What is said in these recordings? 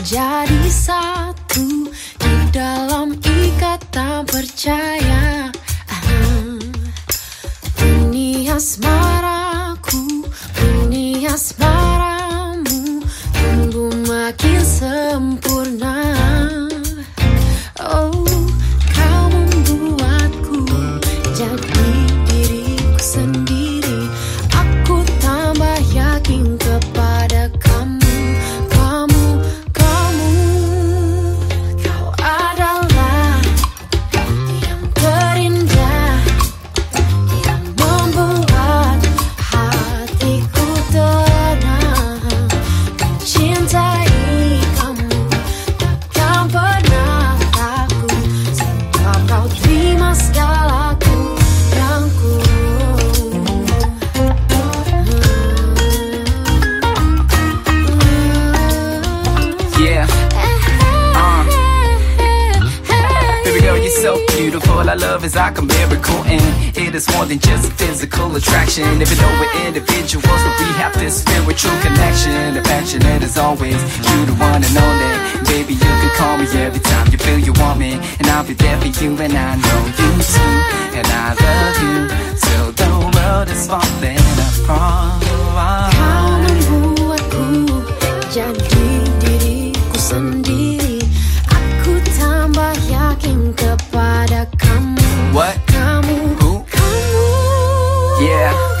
jadi satu di dalam ikatan percaya. Ini asmaraku, ini asmaramu, tumbuh makin sempurna. Oh, kau membuatku jadi Our love is like a miracle, and it is more than just physical attraction. Even though we're individuals, but we have this spiritual connection. The Affectionate as always, you the one and only. Baby, you can call me every time you feel you want me, and I'll be there for you, and I know you too. And I love you till the world is falling apart. Kau diriku sendiri. What? Kamu, Who? kamu. Yeah.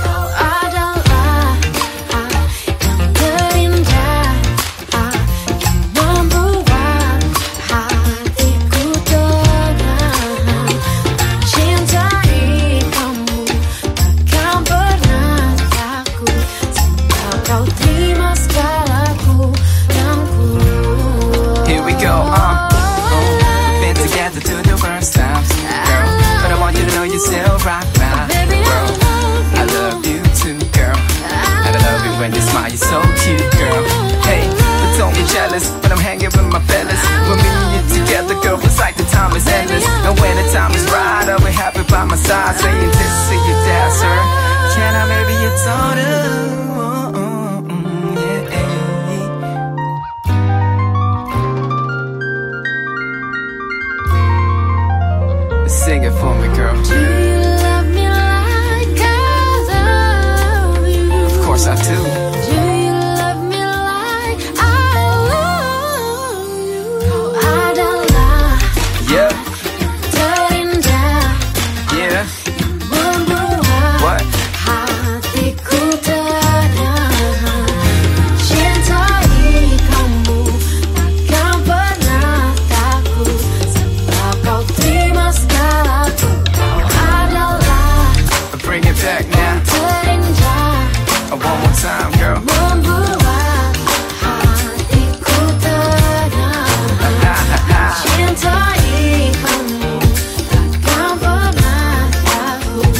Rock now, Baby, I girl. love I love you too, girl. And I love it when you smile, you're so cute, girl. Hey, but don't be jealous when I'm hanging with my fellas. When me and you together, girl, it's like the time is endless. And when the time is right, I'll be happy by my side, saying this to your dad, sir. Can I marry your daughter?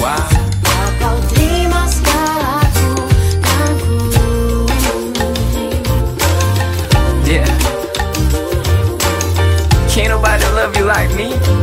Yeah. Can't nobody love you like me.